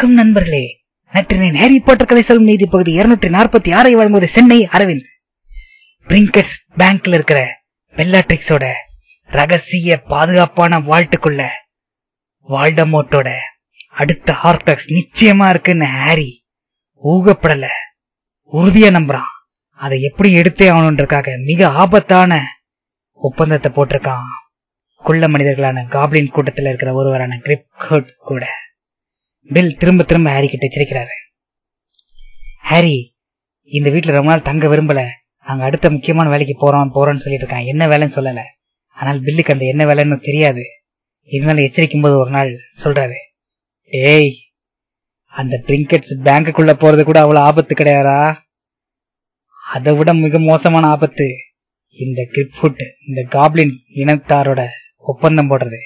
வணக்கம் நண்பர்களே. நற்றினை Harry Potter கதை சொல்லும் நீதி பகுதி இருநூற்றி நாற்பத்தி ஆறை வழங்குவது சென்னை அரவிந்த். பிரிங்கட்ஸ் பேங்க்ல இருக்கிற பெல்லாட்ரிக்ஸோட ரகசிய பாதுகாப்பான வால்ட்டுக்குள்ள வால்டமோட்டோட அடுத்த ஹார்டக்ஸ் நிச்சயமா இருக்குன்னு ஹாரி ஊகப்படல. உறுதியா நம்புறான். அதை எப்படி எடுத்தே ஆகணுன்றக்காக மிக ஆபத்தான ஒப்பந்தத்தை போட்டிருக்கான். குள்ள மனிதர்களான காப்ளின் கூட்டத்தில் இருக்கிற ஒருவரான கிரிப் கூட. பில் திரும்ப திரும்ப ஹாரி கிட்ட எச்சரிக்கிறாரு. ஹாரி இந்த வீட்டுல ரொம்ப நாள் தங்க விரும்பல. அங்க அடுத்த முக்கியமான வேலைக்கு போறோம் போறோம்னு சொல்லிட்டு இருக்கான். என்ன வேலைன்னு சொல்லல. ஆனால் பில்லுக்கு அந்த என்ன வேலைன்னு தெரியாது. இருந்தாலும் எச்சரிக்கும் போது ஒரு நாள் சொல்றாரு. டேய் அந்த ட்ரிங்கெட்ஸ் பேங்குக்குள்ள போறது கூட அவ்வளவு ஆபத்து கிடையாதா? அதை விட மிக மோசமான ஆபத்து இந்த கிரிப்ஃபுட் இந்த காப்ளின் இனத்தாரோட ஒப்பந்தம் போடுறது.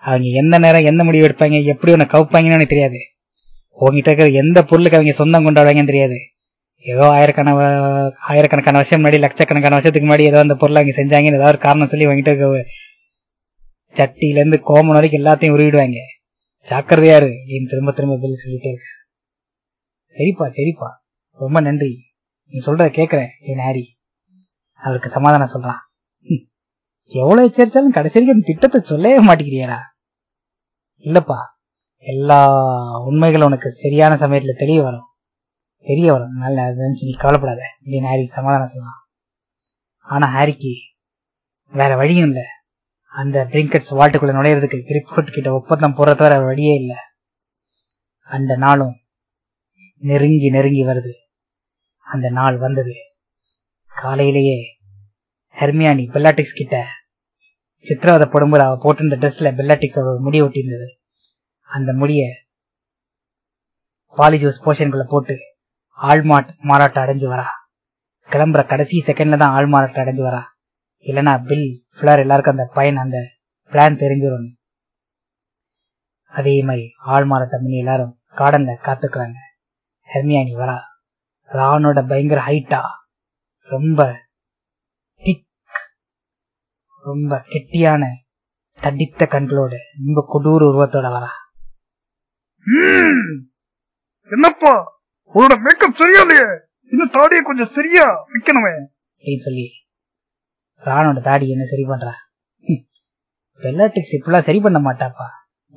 அவங்க எந்த நேரம் எந்த முடிவு எடுப்பாங்க எப்படி உன்னை கவுப்பாங்கன்னு எனக்கு தெரியாது. உங்ககிட்ட இருக்கிற எந்த பொருளுக்கு அவங்க சொந்தம் கொண்டாடுவாங்கன்னு தெரியாது. ஏதோ ஆயிரக்கண ஆயிரக்கணக்கான வருஷம் முன்னாடி லட்சக்கணக்கான வருஷத்துக்கு முன்னாடி ஏதோ அந்த பொருளை அவங்க செஞ்சாங்கன்னு ஏதாவது காரணம் சொல்லி உங்ககிட்ட இருக்க சட்டியிலேருந்து கோமன் வரைக்கும் எல்லாத்தையும் உருவிடுவாங்க. ஜாக்கிரதையா இரு. அப்படின்னு திரும்ப திரும்ப பதில் சொல்லிட்டே இருக்க. சரிப்பா சரிப்பா. ரொம்ப நன்றி. நீ சொல்றத கேட்கிறேன் என் ஹாரி அவருக்கு சமாதானம் சொல்றான். எவ்வளவு எச்சரிச்சாலும் கடைசி வரைக்கும் திட்டத்தை சொல்லவே மாட்டேங்கிறியாடா. இல்லப்பா. எல்லா உண்மைகளும் உனக்கு சரியான சமயத்துல தெரிய வரும். தெரிய வரும். அதனால அதை நினைச்சு நீ கவலைப்படாத. அப்படின்னு ஹாரிக்கு சமாதானம் சொன்னான் ஆனா ஹாரிக்கு வேற வழியும் இல்ல. அந்த ட்ரிங்கட்ஸ் வால்ட்டுக்குள்ள நுழையிறதுக்கு கிரிப்ஹுட் கிட்ட ஒப்பந்தம் போறத வேற வழியே இல்லை. அந்த நாளும் நெருங்கி நெருங்கி வருது. அந்த நாள் வந்தது. காலையிலேயே ஹெர்மியானி பெல்லாட்டிக்ஸ் கிட்ட சித்திரவதை போடும்போது அவ போட்டிருந்த ட்ரெஸ்ல பெல்லாட்டிக்ஸ் ஒரு முடி ஒட்டியிருந்தது. அந்த முடிய பாலிஜூஸ் போஷன்குள்ள போட்டு ஆள்மாட் மாறாட்டம் அடைஞ்சு வரா. கிளம்புற கடைசி செகண்ட்ல தான் ஆள் மாறாட்டம் அடைஞ்சு வரா. இல்லனா பில் ஃபுல்லார் எல்லாருக்கும் அந்த பயன் அந்த பிளான் தெரிஞ்சிடும் அதே மாதிரி ஆள் மாறாட்டம் பண்ணி எல்லாரும் கார்டன்ல காத்துக்கிறாங்க. ஹெர்மியானி வரா. ராவனோட பயங்கர ஹைட்டா ரொம்ப ரொம்ப கெட்டியான தடித்த கண்களோட ரொம்ப கொடூர உருவத்தோட வரா. என்னப்பா? உன்னோட மேக்கப் சரியா இல்லையே இன்னும் தாடியை கொஞ்சம் சரியா வைக்கணுமே அப்படின்னு சொல்லி ராணோட தாடி என்ன சரி பண்றா. பெல்லாட்டிக்ஸ் இப்பெல்லாம் சரி பண்ண மாட்டாப்பா.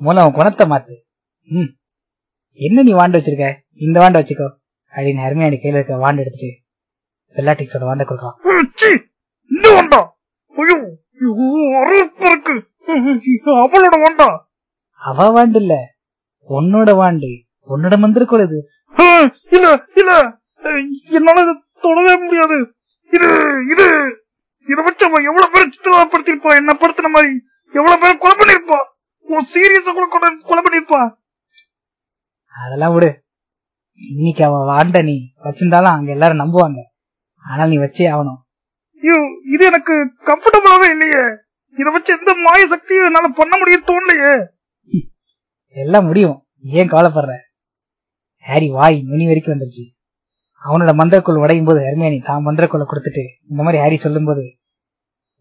மூலம் அவன் குணத்தை மாத்து. ம் என்ன நீ வாண்டு வச்சிருக்க? இந்த வாண்டை வச்சுக்கோ. அப்படின்னு அருமையான கையில இருக்க வாண்டு எடுத்துட்டு பெல்லாட்டிக்ஸோட வாண்டை கொடுக்கலாம் இந்த வண்டா. ஐயோ. இருக்கு அவளோட வண்டா. அவ வாண்டு இல்ல உன்னோட வாண்டு. உன்னோட இது இல்ல இல்ல. என்னால தொடவே முடியாது. இது இது இத வச்சு அவன் எவ்வளவு பேர் சித்திரவதப்படுத்திருப்பா என்ன படுத்தின மாதிரி எவ்வளவு பேர் கொலை பண்ணிருப்பா உன் சீரியஸா கூட கொலை பண்ணிருப்பா அதெல்லாம் விடு. இன்னைக்கு அவ வாண்ட நீ வச்சிருந்தாலும் அங்க எல்லாரும் நம்புவாங்க. ஆனால் நீ வச்சே ஆகணும். ஐயோ இது எனக்கு கம்ஃபர்டபுளாவே இல்லையே. இத வச்சு எந்த மாய சக்தியும் என்னால பண்ண முடியும் தோணலையே. எல்லாம் முடியும். ஏன் கவலைப்படுற? ஹாரி வாய் நுனி வரைக்கும் வந்துருச்சு. அவனோட மந்திரக்குள் உடையும் போது ஹெர்மியானி தான் மந்திரக்குள்ள கொடுத்துட்டு இந்த மாதிரி ஹாரி சொல்லும்போது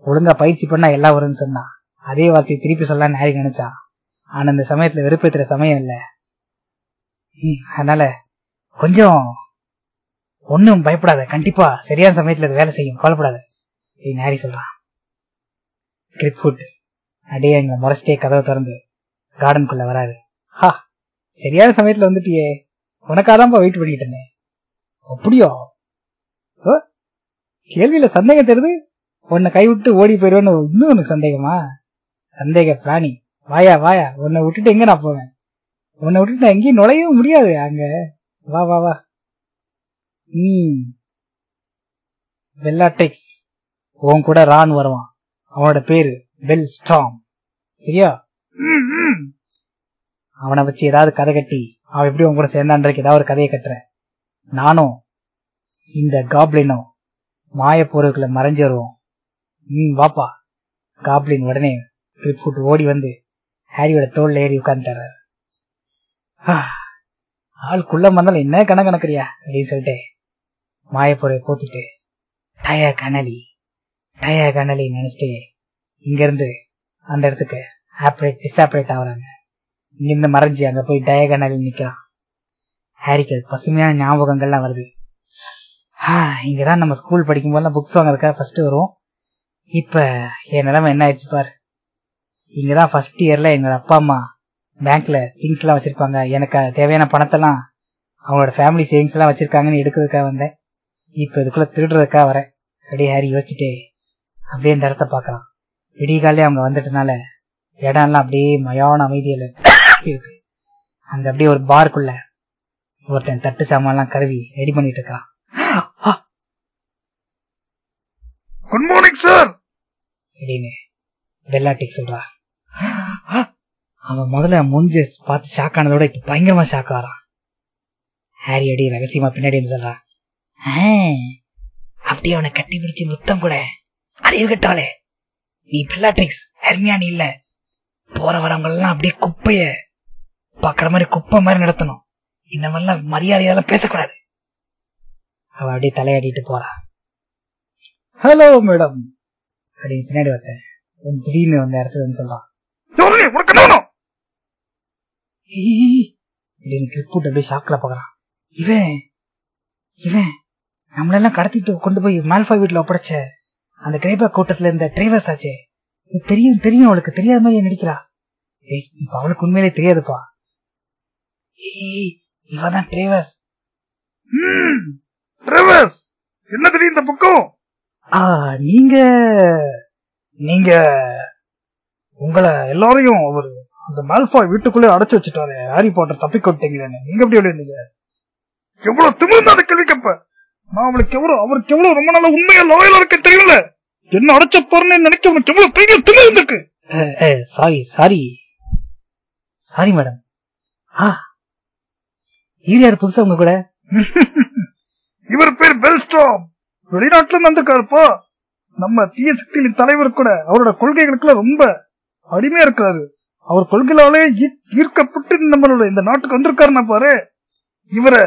ஒழுங்கா பயிற்சி பண்ணா எல்லாம் வரும்னு சொன்னா. அதே வார்த்தையை திருப்பி சொல்லலாம்னு ஹாரி நினைச்சான் ஆனா இந்த சமயத்துல வெறுப்பேத்துற சமயம் இல்ல. அதனால கொஞ்சம் ஒண்ணும் பயப்படாத. கண்டிப்பா சரியான சமயத்துல வேலை செய்யும். கவலைப்படாத. அப்படின்னு ஹாரி சொல்றான் கிரிப்ஃபுட் அடே அங்க முறைச்சிட்டே கதவை திறந்து கார்டனுக்குள்ள வராரு. ஹா சரியான சமயத்துல வந்துட்டியே. உனக்காதான்ப்பா வெயிட் பண்ணிட்டு இருந்தேன். அப்படியோ? ஓ, கேள்வியில சந்தேகம் தெரியுது. உன்னை கைவிட்டு ஓடி போயிருவேன்னு இன்னும் உனக்கு சந்தேகமா? சந்தேக பிராணி. வாயா வாயா உன்னை விட்டுட்டு எங்க நான் போவேன்? உன்னை விட்டுட்டு நான் எங்கேயும் நுழையவும் முடியாது. அங்க வா வா வா. ம். பெல்லாடெக்ஸ் உன் கூட ரான் வருவான். அவனோட பேரு பெல் ஸ்டாம். சரியா? அவனை வச்சு ஏதாவது கதை கட்டி அவன் எப்படி உன் கூட சேர்ந்தான்றதுக்கு ஏதாவது ஒரு கதையை கட்டுறேன் நானும் இந்த காப்ளினும் மாயப்பொருட்களை மறைஞ்சு வருவோம். ம் வாப்பா. காப்ளின் உடனே கிரிப்ஃபுட் ஓடி வந்து ஹாரியோட தோல்ல ஏறி உட்கார்ந்துட்டாரு ஆள் குள்ள வந்தாலும் என்ன கணக்கணக்குறியா அப்படின்னு சொல்லிட்டு மாயப்பொருளை போத்துட்டு டய கனலி டய கனலி நினைச்சிட்டு இங்கிருந்து அந்த இடத்துக்கு ஆப்ரேட் டிஸ்ஆப்ரேட் ஆகுறாங்க. இங்கிருந்து மறைஞ்சு அங்க போய் டயகனல் நிக்கிறான். ஹாரிக்கு பசுமையான ஞாபகங்கள்லாம் வருது. இங்கதான் நம்ம ஸ்கூல் படிக்கும் போதெல்லாம் புக்ஸ் வாங்குறதுக்காக ஃபர்ஸ்ட் வருவோம். இப்ப என் நிலைமை என்ன ஆயிடுச்சு பாரு. இங்கதான் ஃபர்ஸ்ட் இயர்ல எங்க அப்பா அம்மா பேங்க்ல திங்ஸ் எல்லாம் வச்சிருப்பாங்க. எனக்கு தேவையான பணத்தெல்லாம் அவங்களோட ஃபேமிலி சேவிங்ஸ் எல்லாம் வச்சிருக்காங்கன்னு எடுக்கிறதுக்காக வந்தேன். இப்ப இதுக்குள்ள திருடுறதுக்காக வரேன். அப்படியே ஹாரி யோசிச்சுட்டே அப்படியே இந்த இடத்த பாக்கலாம் விடிகாலே அவங்க வந்துட்டனால இடம் எல்லாம் அப்படியே மயான அமைதியில இருக்கு. அங்க அப்படியே ஒரு பார்க்குள்ள ஒருத்தன் தட்டு சாமான்லாம் கருவி ரெடி பண்ணிட்டு இருக்கான். குட் மார்னிங் சார் அப்படின்னு பெல்லாட்டிக் சொல்றா. அவன் முதல்ல மூஞ்ச பார்த்து ஷாக் ஆனதோட இப்ப பயங்கரமா ஷாக் ஆறான் ஹாரி அடி ரகசியமா பின்னாடி சொல்றான் "ஆ, அப்படியே அவனை கட்டி பிடிச்சு முத்தம் கூட. அறிவு இருக்கட்டாளே. நீ பெல்லாட்ரிக்ஸ் ஹெர்மியானி இல்ல. போற வரவங்க எல்லாம் அப்படியே குப்பைய பாக்குற மாதிரி குப்பை மாதிரி நடத்தணும். இந்த மாதிரிலாம் மரியாதையெல்லாம் பேசக்கூடாது. அவ அப்படியே தலையாடிட்டு போறா. ஹலோ மேடம் அப்படின்னு பின்னாடி வந்தேன் திடீர்னு வந்த இடத்துல வந்து சொல்றான். "ஏய்" அப்படின்னு கிரிப்பூட் அப்படியே ஷாக்ல பாக்குறான். இவன் இவன் நம்மளெல்லாம் கடத்திட்டு கொண்டு போய் மால்ஃபா வீட்டுல ஒப்படைச்ச அந்த கிரேபா கூட்டத்துல இருந்த டிரைவர்ஸ் ஆச்சே. இது தெரியும் தெரியும் அவளுக்கு. தெரியாத மாதிரி நடிக்கிறா. ஏய் இப்ப அவளுக்கு உண்மையிலே தெரியாதுப்பா. ஏய் இவதான் டிரைவர்ஸ். டிரைவர்ஸ்! என்ன தெரியும் இந்த பக்கம்? ஆ நீங்க நீங்க உங்களை எல்லாரையும் அவர் அந்த மால்ஃபாய் வீட்டுக்குள்ளே அடைச்சு வச்சுட்டாரு. ஹாரி பாட்டர் தப்பி கொட்டீங்களே நீங்க எப்படி இருந்தீங்க எவ்வளவு திமிர்ந்து கேள்வி கேப்ப நான் அவளுக்கு எவ்வளவு அவருக்கு எவ்வளவு ரொம்ப நாளா உண்மையா லாயலா இருக்க தெரியல. என்ன அடைச்ச போறேன்னு நினைக்க உனக்கு எவ்வளவு பெரிய திமிர் இருந்திருக்கு சாரி சாரி சாரி மேடம் ஆ. இது யார் புதுசா உங்க கூட? இவர் பேர் பெல்ஸ்டாம் வெளிநாட்டுல இருந்து வந்திருக்காருப்பா நம்ம தீய சக்தியின் தலைவர் கூட அவரோட கொள்கைகளுக்குள்ள ரொம்ப அடிமையா இருக்காரு. அவர் கொள்கையாலே ஈர்க்கப்பட்டு நம்மளோட இந்த நாட்டுக்கு வந்திருக்காருன்னா பாரு இவரை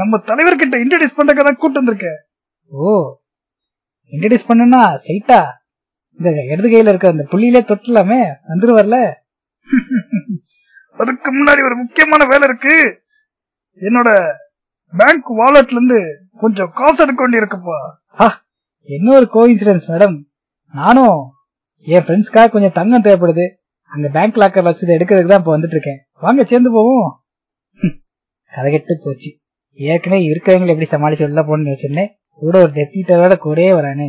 நம்ம தலைவர்கிட்ட இன்ட்ரடியூஸ் பண்றதுக்கு தான் கூட்டு வந்திருக்கேன். ஓ இன்ட்ரடியூஸ் பண்ணுனா ஸ்ட்ரைட்டா இந்த இடது கையில இருக்க அந்த புள்ளியிலே தொட்டலாமே? வந்துருவார்ல? அதுக்கு முன்னாடி ஒரு முக்கியமான வேலை இருக்கு. என்னோட பேங்க் வாலெட்ல இருந்து கொஞ்சம் காசு எடுக்க வேண்டி இருக்குப்பா என்ன ஒரு கோஇன்சிடன்ஸ் மேடம் நானும் என் ஃப்ரெண்ட்ஸ்க்காக கொஞ்சம் தங்கம் தேவைப்படுது. அங்க பேங்க் லாக்கர் வச்சதை எடுக்கிறதுக்கு தான் இப்ப வந்துட்டு இருக்கேன். வாங்க சேர்ந்து போவோம். கதை கெட்டு போச்சு. ஏற்கனவே இருக்கிறவங்களை எப்படி சமாளிச்சு உள்ள போகணும்னு வச்சிருந்தேன் கூட ஒரு டெத்திட்டரோட கூடயே வரானு.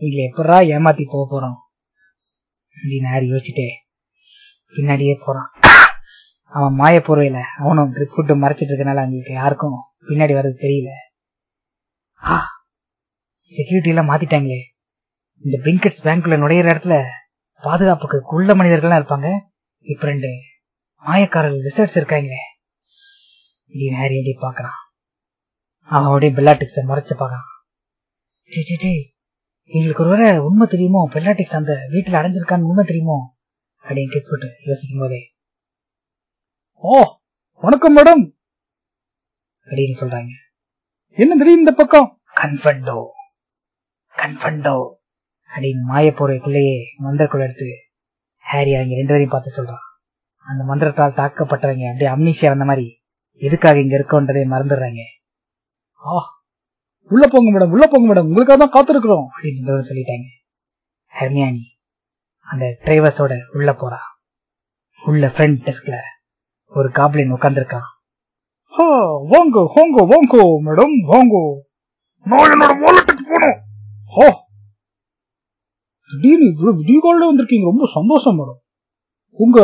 இவங்களை எப்படா ஏமாத்தி போக போறோம் அப்படின்னு யார் யோசிச்சுட்டே பின்னாடியே போறான். அவன் மாய போர்வையில அவனும் ட்ரிப் விட்டு மறைச்சிட்டு இருக்கனால அவங்களுக்கு யாருக்கும் பின்னாடி வர்றது தெரியல. செக்யூரிட்டி எல்லாம் மாத்திட்டாங்களே. இந்த பிங்கட்ஸ் பேங்க்ல நுழையிற இடத்துல பாதுகாப்புக்கு குள்ள மனிதர்கள்லாம் இருப்பாங்க. இப்ப ரெண்டு மாயக்காரர்கள் ரிசர்ட்ஸ் இருக்காங்களே. இப்படின்னு ஹாரி அப்படியே பாக்குறான் அவன் அப்படியே பெல்லாட்டிக்ஸ மறைச்சு பாக்குறான் டே, டே, டே, எங்களுக்கு ஒருவேளை உண்மை தெரியுமோ? பெல்லாட்டிக்ஸ் அந்த வீட்டுல அடைஞ்சிருக்கான்னு உண்மை தெரியுமோ? அப்படின்னு கேட்பட்டு யோசிக்கும் போதே ஓ வணக்கம் மேடம் அப்படின்னு சொல்றாங்க. என்ன தெரியும் இந்த பக்கம்? கன்ஃபண்டோ கன்ஃபண்டோ அப்படின்னு மாயப்போரைக்குள்ளேயே மந்திரக்குள்ள எடுத்து ஹாரி அவங்க ரெண்டு பேரையும் பார்த்து சொல்றான். அந்த மந்திரத்தால் தாக்கப்பட்டவங்க அப்படியே அம்னிஷியா வந்த மாதிரி எதுக்காக இங்க இருக்கோன்றதை மறந்துடுறாங்க. ஆ உள்ள போங்க மேடம் உள்ள போங்க மேடம். உங்களுக்காக தான் காத்திருக்கிறோம். அப்படின்னு சொல்லிட்டாங்க. ஹெர்மியானி அந்த டிரைவர்ஸோட உள்ள போறா. உள்ள ஃப்ரண்ட் டெஸ்க்ல ஒரு காப்ளின் உட்கார்ந்திருக்கான் ஆ, வாங்க வாங்க வாங்க மேடம் வாங்க. நான் என்னோட வாலெட்டுக்கு போகணும். ஓ திடீர்னு இவ்வளவு விடிகாலில் வந்திருக்கீங்க. ரொம்ப சந்தோஷம் மேடம். உங்க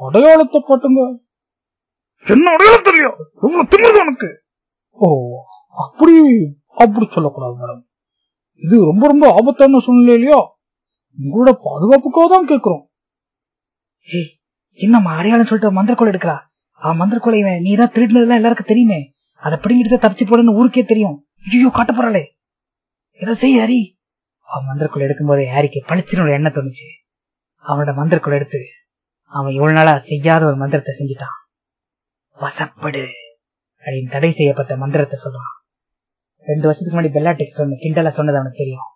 அடையாளத்தை காட்டுங்க. என்ன அடையாளம் தெரியும்? எவ்வளவு திமிரு உனக்கு ஓ அப்படி அப்படி சொல்லக்கூடாது மேடம் இது ரொம்ப ரொம்ப ஆபத்தான சூழ்நிலை இல்லையா? உங்களோட பாதுகாப்புக்காக தான் கேட்கிறோம் என்னம்மா அடையாளம் சொல்லிட்டு மந்திரக்கோள் எடுக்கிறா? ஆ மந்திரக்கோளை இவன் நீ தான் திருடினதுலாம் எல்லாருக்கும் தெரியுமே. அதை பிடிங்கிட்டு தான் தப்பிச்சு போடுன்னு ஊருக்கே தெரியும். ஐயோ காட்ட போறாளே. ஏதோ செய் ஹரி. அவன் மந்திரக்கோள் எடுக்கும் போதே ஹாரிக்கு பளிச்சுன்னு ஒரு எண்ணம் தோணுச்சு. அவனோட மந்திரக்கோள் எடுத்து அவன் இவ்வளவு நாளா செய்யாத ஒரு மந்திரத்தை செஞ்சிட்டான். வசப்படு. அப்படின்னு தடை செய்யப்பட்ட மந்திரத்தை சொல்றான். ரெண்டு வருஷத்துக்கு முன்னாடி பெல்லாடெக்ஸ் சொன்ன கிண்டலா சொன்னது அவனுக்கு தெரியும்.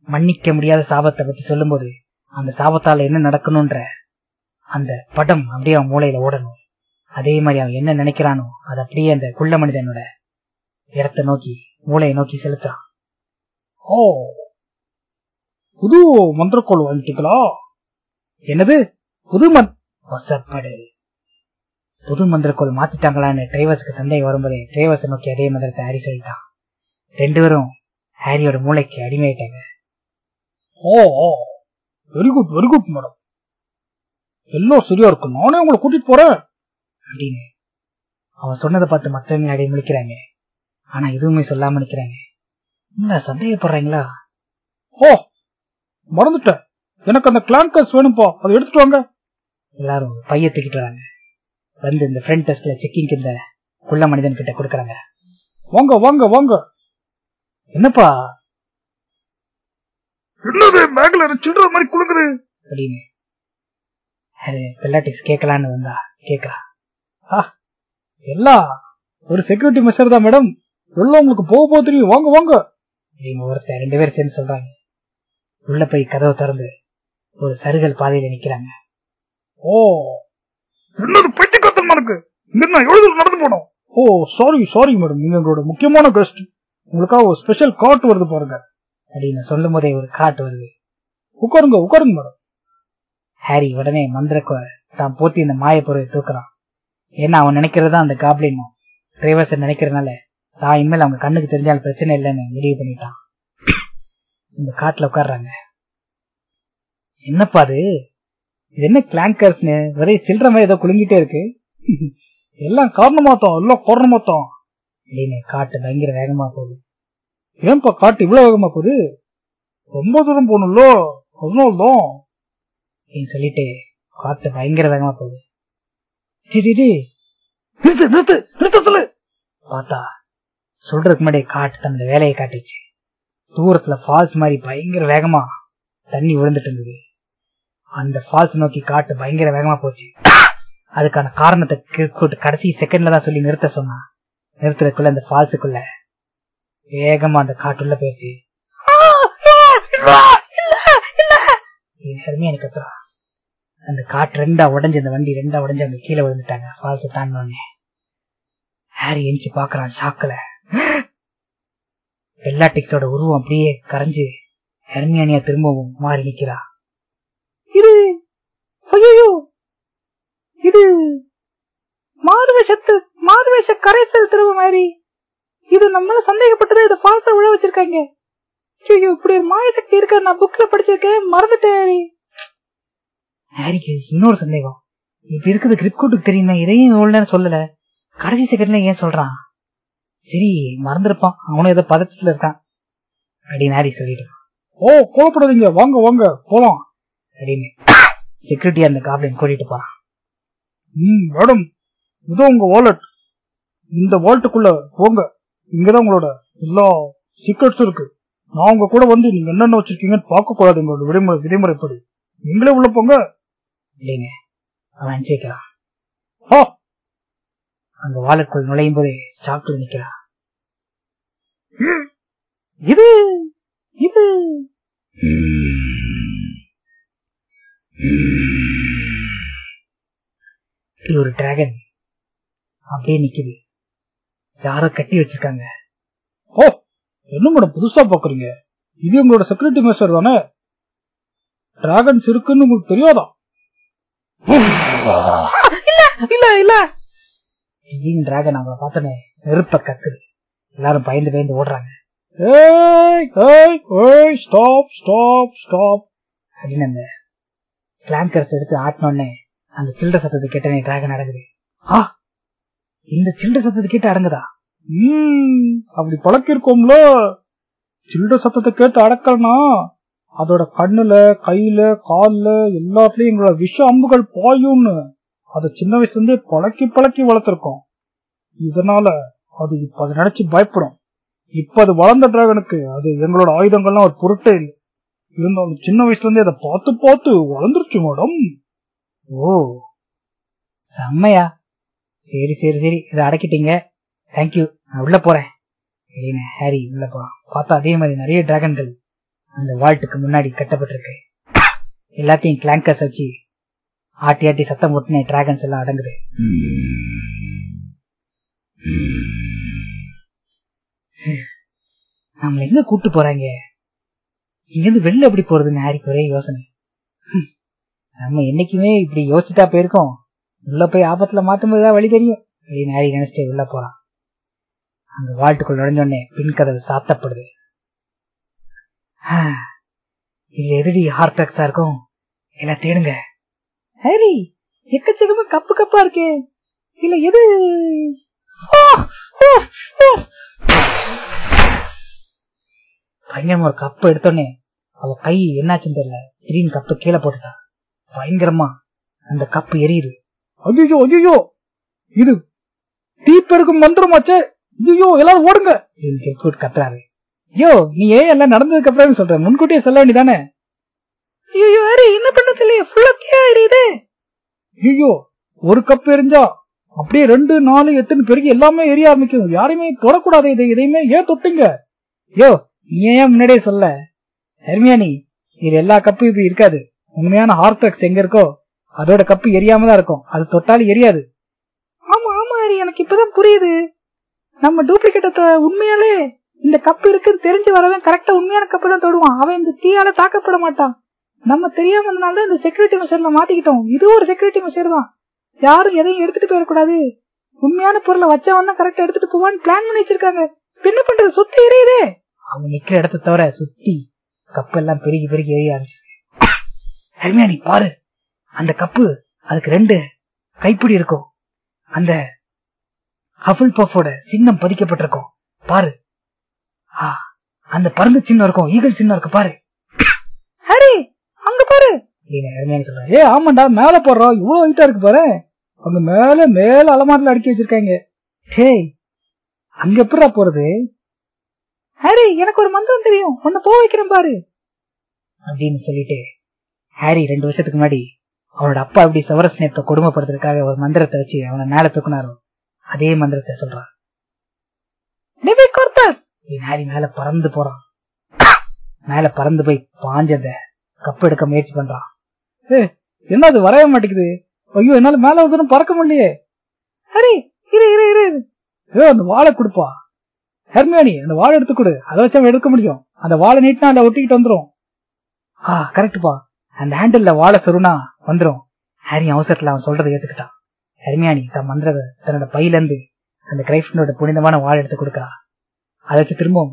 மன்னிக்க முடியாத சாபத்தை பத்தி சொல்லும்போது அந்த சாபத்தால என்ன நடக்கணும்ன்ற அந்த படம் அப்படியே அவன் மூளையில ஓடணும். அதே மாதிரி அவன் என்ன நினைக்கிறானோ அது அப்படியே அந்த குள்ள மனிதனோட இடத்தை நோக்கி மூளையை நோக்கி செலுத்துறான். ஓ புது மந்திரக்கோள் வாங்கிட்டீங்களா? என்னது? புது மந்த் வசப்படு. புது மந்திரக்கோள் மாத்திட்டாங்களான்னு டிரைவர்ஸுக்கு சந்தேகம் வரும்போதே டிரைவர்ஸை நோக்கி அதே மந்திரத்தை ஹாரி சொல்லிட்டான். ரெண்டு பேரும் ஹாரியோட மூளைக்கு அடிமையாயிட்டாங்க. ஓ very good very good madam எல்லாம் சரியா இருக்கு. நானே உங்களை கூட்டிட்டு போறேன். அப்படின்னு அவன் சொன்னதை பார்த்து மத்தவங்க அடி முழிக்கிறாங்க. ஆனா எதுவுமே சொல்லாம நிக்கிறாங்க. என்ன சந்தேகப்படுறாங்களா? ஓ மறந்துட்டேன். எனக்கு அந்த கிளாங்கர்ஸ் வேணும்பா. அதை எடுத்துட்டு வாங்க. எல்லாரும் பைய தூக்கிட்டு வராங்க. வந்து இந்த ஃப்ரண்ட் டெஸ்ட்ல செக்கிங் இந்த குள்ள மனிதன் கிட்ட கொடுக்கறாங்க. வாங்க வாங்க வாங்க. என்னப்பா? என்னது பேக்ல சில்லற மாதிரி குலுக்குது அப்படின்னு பெல்லாட்டிக்ஸ் கேட்கலான்னு வந்தா கேக்குறா. எல்லாம் ஒரு செக்யூரிட்டி மெஷர் தான் மேடம் எல்லாம் உங்களுக்கு போக போக தெரியும். வாங்க வாங்க. அப்படின்னு ஒருத்தர் ரெண்டு பேரும் சேர்ந்து சொல்றாங்க. உள்ள போய் கதவை திறந்து ஒரு சருகல் பாதையில நிக்கிறாங்க. ஓ. என்னது பைத்தியக்காரத்தனமா இருக்கு நான் எவ்வளவு நடந்து போனோம். ஓ சாரி சாரி மேடம் நீங்க எங்களோட முக்கியமான கெஸ்ட் உங்களுக்காக ஒரு ஸ்பெஷல் காட் வருது பாருங்க. அப்படின்னு சொல்லும் போதே ஒரு காட் வருது. உட்காருங்க உட்காருங்க மேடம் ஹாரி உடனே மந்திரக்க தான் போத்தி இந்த மாயப்பொருளை தூக்குறான். ஏன்னா அவன் நினைக்கிறதா அந்த காப்ளின் டிரைவர்ஸ் நினைக்கிறதுனால தான் இனிமேல் அவங்க கண்ணுக்கு தெரிஞ்சாலும் பிரச்சனை இல்லைன்னு முடிவு பண்ணிட்டான். இந்த காட்டுல உட்காடுறாங்க என்னப்பா அது? இது என்ன கிளாங்கர்ஸ்னு ஒரே சில்லற மாதிரி ஏதோ குலுங்கிட்டே இருக்கு. எல்லாம் காரணமா தான் எல்லாம் காரணமா தான் அப்படின்னு காட்டு பயங்கர வேகமா போகுது. ஏன்பா காட்டு இவ்வளவு வேகமா போகுது? ரொம்ப தூரம் போகணும்ல? அதனால்தான் அப்படின்னு சொல்லிட்டு காட்டு பயங்கர வேகமா போகுது. டி, டி, டி. நிறுத்து நிறுத்து நிறுத்த சொல்லு. பார்த்தா சொல்றதுக்கு முன்னாடி காட்டு தன்னோட வேலையை காட்டுச்சு. தூரத்துல ஃபால்ஸ் மாதிரி பயங்கர வேகமா தண்ணி விழுந்துட்டு இருந்தது. அந்த ஃபால்ஸ் நோக்கி காட்டு பயங்கர வேகமா போச்சு. அதுக்கான காரணத்தை கடைசி செகண்ட்ல தான் சொல்லி நிறுத்த சொன்னான் நிறுத்துறதுக்குள்ள அந்த ஃபால்ஸுக்குள்ள வேகமா அந்த காட்டுள்ள போயிடுச்சு அருமையா எனக்கு கத்துறா. அந்த காட்டு ரெண்டா உடைஞ்சு அந்த வண்டி ரெண்டா உடைஞ்சு அங்க கீழே விழுந்துட்டாங்க. ஃபால்ஸ் தாண்டினோடனே. ஹாரி எஞ்சி பாக்குறான் ஷாக்குல பெல்லாட்டிக்ஸோட உருவம் அப்படியே கரைஞ்சு ஹெர்மியானியா திரும்பவும் மாறி நிக்கிறா இது ஐயோ இது மாறுவேஷத்து மாறுவேஷ கரைசல் திரும்ப மாதிரி. இது நம்மள சந்தேகப்பட்டதே இது ஃபால்ஸா விழ வச்சிருக்காங்க. ஐயோ இப்படி ஒரு மாய சக்தி இருக்க நான் புக்ல படிச்சிருக்கேன் மறந்துட்டேன் ஹாரி ஹாரிக்கு இன்னொரு சந்தேகம். இப்படி இருக்குது கிரிப்கோட்டுக்கு தெரியுமே? இதையும் இவ்வளவு சொல்லல. கடைசி செகண்ட்ல ஏன் சொல்றான்? சரி மறந்துருப்பான். அவனும் ஏதோ பதட்டத்துல இருக்கான். அப்படின்னு ஹாரி சொல்லிட்டு. ஓ கோவப்படாதீங்க. வாங்க வாங்க போலாம். அப்படின்னு செக்யூரிட்டி அந்த காப்ளின் கூட்டிட்டு போறான். ம் மேடம். இதோ உங்க வாலெட் இந்த வால்ட்டுக்குள்ள போங்க. இங்கதான் உங்களோட எல்லா சீக்ரெட்ஸும் இருக்கு. நான் உங்க கூட வந்து நீங்க என்னென்ன வச்சிருக்கீங்கன்னு பார்க்க கூடாது உங்களோட விதிமுறை விதிமுறைப்படி நீங்களே உள்ள போங்க. அப்படின்னு அவன் அனுப்பிச்சிக்கிறான் ஆ. அங்க வாலெட்குள் நுழையும் போது ஷாக்ல நிக்கிறான். இது இது. ஒரு டிராகன் அப்படியே நிக்குது. யாரோ கட்டி வச்சிருக்காங்க. ஓ என்ன மேடம் புதுசா பாக்குறீங்க? இது உங்களோட செக்யூரிட்டி மெஷர் தானே? டிராகன்ஸ் இருக்குன்னு உங்களுக்கு தெரியாதா? இல்ல டிராகன் அவங்கள பார்த்தோன்னே நெருப்ப கக்குது எல்லாரும் பயந்து பயந்து ஓடுறாங்க. ஏய் ஏய் ஏய் ஸ்டாப் ஸ்டாப் ஸ்டாப் அப்படின்னு அந்த கிளாங்கர்ஸ் எடுத்து ஆட்டினோடனே அந்த சில்லற சத்தத்தை கேட்டனே டிராகன் அடங்குது. ஆ இந்த சில்லற சத்தத்தை கேட்டு அடங்குதா? ம் அப்படி பழக்கிருக்கோம்ல. சில்லற சத்தத்தை கேட்டு அடக்கலனா அதோட கண்ணுல கையில கால்ல எல்லாத்துலயும் எங்களோட விஷ அம்புகள் பாயும்னு அத சின்ன வயசுல இருந்தே பழக்கி பழக்கி வளர்த்திருக்கோம். இதனால அது இப்ப அதை நினைச்சு பயப்படும். இப்ப அது வளர்ந்த டிராகனுக்கு அது எங்களோட ஆயுதங்கள்லாம் ஒரு பொருட்டே இல்லை. இருந்தாலும் சின்ன வயசுல இருந்தே அதை பார்த்து பார்த்து வளர்ந்துருச்சு மேடம். ஓ செம்மையா. சரி சரி சரி. இதை அடக்கிட்டீங்க. தேங்க்யூ நான் உள்ள போறேன். அப்படின்னு ஹாரி உள்ள போறான். பார்த்தா அதே மாதிரி நிறைய டிராகன்கள் அந்த வால்ட்டுக்கு முன்னாடி கட்டப்பட்டிருக்கு. எல்லாத்தையும் கிளாங்கர்ஸ் வச்சு ஆட்டி ஆட்டி சத்தம் போட்டுனே டிராகன்ஸ் எல்லாம் அடங்குது. நம்மள எங்க கூட்டு போறாங்க? இங்க இருந்து வெளில எப்படி போறதுன்னு ஹாரிக்கு ஒரே யோசனை. நம்ம என்னைக்குமே இப்படி யோசிச்சுட்டா போயிருக்கோம். உள்ள போய் ஆபத்துல மாத்தும் போதுதான் வழி தெரியும்? அப்படின்னு ஹாரி நினைச்சிட்டு உள்ள போறான். அங்க வால்ட்டுக்குள் நுழைஞ்சோடனே பின் கதவு சாத்தப்படுது. ஆ, எதுடி ஹார்ட் அட்டாக்ஸா இருக்கும்? எல்லாம் தேடுங்க. ஹாரி எக்கச்சக்கமா கப்பு கப்பா இருக்கே. இல்ல எது? பையன் பயங்கரமா ஒரு கப்பு எடுத்தோடனே அவ கை என்னாச்சுன்னு தெரியல. திடீர்னு கப்பு கீழே போட்டுட்டா. பயங்கரமா அந்த கப்பு எரியுது. ஐயோ ஐயோ இது தீப்பெருக்கும் மந்திரமாச்சே ஐயோ எல்லாரும் ஓடுங்க. கிரிக்கெட் கத்துறாரு. ஐயோ நீ ஏன் எல்லாம் நடந்ததுக்கு அப்புறம் சொல்ற? முன்கூட்டியே சொல்ல வேண்டியதானே? ஐயோ ஹாரி என்ன பண்ணது இல்லையே ஃபுல்லா தீயா எரியுதே ஐயோ ஒரு கப் எரிஞ்சா அப்படியே ரெண்டு நாலு எட்டுன்னு பெருகி எல்லாமே எரிய ஆரம்பிக்கும். யாரையுமே தொடக்கூடாது இதை. இதையுமே ஏன் தொட்டுங்க? யோ நீ ஏன் முன்னாடியே சொல்ல? ஹெர்மியானி இது எல்லா கப்பும் இப்படி இருக்காது. உண்மையான ஹார்ட்ரக்ஸ் எங்க இருக்கோ? அதோட கப்பு எரியாம தான் இருக்கும். அது தொட்டாலும் எரியாது. ஆமா ஆமா ஹரி. எனக்கு இப்பதான் புரியுது. நம்ம டூப்ளிகேட்டை உண்மையாலே இந்த கப்பு இருக்குன்னு தெரிஞ்சு வரவன் கரெக்டா உண்மையான கப்பு தான் தொடுவான். அவன் இந்த தீயால தாக்கப்பட மாட்டான். நம்ம தெரியாம தான் இந்த செக்யூரிட்டி மெஷர்ல மாட்டிக்கிட்டோம். இது ஒரு செக்யூரிட்டி மெஷர் தான். யாரும் எதையும் எடுத்துட்டு போயிடக்கூடாது. உண்மையான பொருளை வச்சவன் தான் கரெக்டா எடுத்துட்டு போவான்னு பிளான் பண்ணி வச்சிருக்காங்க. என்ன பண்றது? சுத்தி எரியுதே. அவன் நிக்கிற இடத்த தவிர சுத்தி கப்பெல்லாம் பெருகி பெருகி எரிய ஆரம்பிச்சிருக்கு. ஹெர்மியானி பாரு. அந்த கப்பு அதுக்கு ரெண்டு கைப்பிடி இருக்கும். அந்த ஹஃபில் பஃபோட சின்னம் பதிக்கப்பட்டிருக்கும். பாரு. ஆ, அந்த பருந்து சின்னம் இருக்கும். ஈகிள் சின்னம் இருக்கு பாரு. ஹரி அங்க பாரு. ஹெர்மியானி சொல்ற ஏ ஆமாண்டா மேல போடுறோம் இவ்வளவு ஹைட்டா இருக்கு பாரு. அங்க மேல மேல அலமாரில அடுக்கி வச்சிருக்காங்க. டேய் அங்க எப்படிடா போறது? ஹாரி எனக்கு ஒரு மந்திரம் தெரியும். உன்னை போக வைக்கிறேன் பாரு. அப்படின்னு சொல்லிட்டு ஹாரி ரெண்டு வருஷத்துக்கு முன்னாடி அவனோட அப்பா எப்படி செவரஸ் நேப்ப கொடுமைப்படுத்துறதுக்காக ஒரு மந்திரத்தை வச்சு அவனை மேல தூக்குனாரோ அதே மந்திரத்தை சொல்றான். ஹாரி மேல பறந்து போறான். மேல பறந்து போய் பாஞ்சத கப் எடுக்க முயற்சி பண்றான். ஏ என்ன அது வரைய மாட்டேங்குது. ஐயோ என்னால மேல வந்து பறக்க முடியலையே. ஹரி இரு இரு இரு ஐயோ ஏ அந்த வாழை கொடுப்பா. ஹெர்மியானி அந்த வாழை எடுத்து கொடு. அதை வச்சு அவன் எடுக்க முடியும். அந்த வாழை நீட்டினா அதை ஒட்டிக்கிட்டு வந்துரும். ஆ கரெக்ட்பா அந்த ஹேண்டில்ல வாழை சொருனா வந்துரும். ஹாரி அவசரத்துல அவன் சொல்றதை ஏத்துக்கிட்டான். ஹெர்மியானி தன் மந்திர தன்னோட பையில இருந்து அந்த கிரைஃபனோட புனிதமான வாழை எடுத்து கொடுக்கறா. அதை வச்சு திரும்பவும்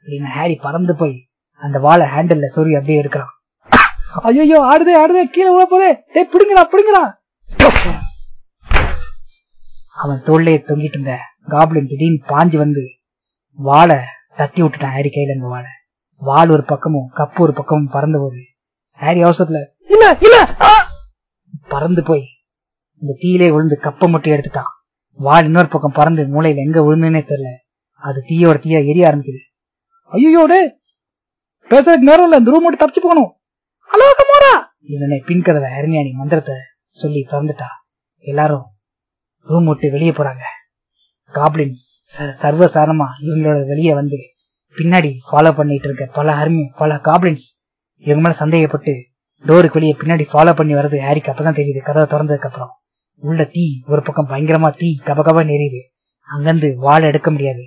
அப்படின்னு ஹாரி பறந்து போய் அந்த வாழை ஹேண்டில்ல சொருவி அப்படியே இருக்கிறான். ஐயோ ஆடுதே ஆடுதே கீழே விழ போதே டே பிடுங்கடா பிடுங்கடா. அவன் தோல்லே தொங்கிட்டு இருந்த காப்ளின் திடீர்னு பாஞ்சு வந்து வாழை தட்டி விட்டுட்டான் ஹாரி கையில இருந்த வாழை வால் ஒரு பக்கமும் கப்பு ஒரு பக்கமும் பறந்து போகுது ஹாரி அவசரத்துல இல்ல இல்ல ஆ!" பறந்து போய் இந்த தீயிலே விழுந்து கப்பை மட்டும் எடுத்துட்டான். வால் இன்னொரு பக்கம் பறந்து மூளையில எங்க விழுந்துன்னே தெரியல. அது தீயோட தீயா எரிய ஆரம்பிக்குது. ஐயோ டே பேசுறதுக்கு நேரம் இல்ல இந்த ரூம் மட்டும் தப்பிச்சு போகணும். ஹலோ கமோரா இதனை பின் கதவை ஹெர்மியானி மந்திரத்தை சொல்லி திறந்துட்டா. எல்லாரும் ரூம் விட்டு வெளியே போறாங்க. காப்ளின் ச- சர்வசாதாரணமா இவங்களோட வெளியே வந்து பின்னாடி ஃபாலோ பண்ணிட்டு இருக்க பல ஹர்மி பல காப்ளின்ஸ் இவங்க மேல சந்தேகப்பட்டு டோருக்கு வெளியே பின்னாடி ஃபாலோ பண்ணி வர்றது ஹாரிக்கு அப்பதான் தெரியுது. கதவை திறந்ததுக்கு அப்புறம் உள்ள தீ ஒரு பக்கம் பயங்கரமா தீ கபகபா நெறியுது அங்கிருந்து வாழை எடுக்க முடியாது.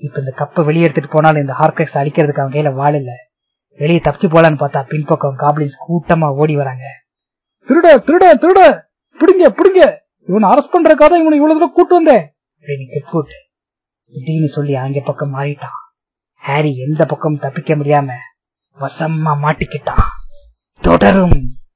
இப்ப இந்த கப்பை வெளியே எடுத்துட்டு போனாலும் இந்த ஹார்கெக்ஸ் அழிக்கிறதுக்கு அவன் கையில வாள் இல்ல. வெளியே தப்பிச்சு போலான்னு பார்த்தா பின்பக்கம் காப்ளின்ஸ் கூட்டமா ஓடி வராங்க. திருட திருட திருட! பிடிங்க பிடிங்க! இவனை அரெஸ்ட் பண்றக்காக இவனை இவ்வளவு தூரம் கூட்டு வந்தேன். அப்படின்னு திடீர்னு சொல்லி அங்க பக்கம் மாறிட்டான். ஹாரி எந்த பக்கம் தப்பிக்க முடியாம வசமா மாட்டிக்கிட்டான். தொடரும்.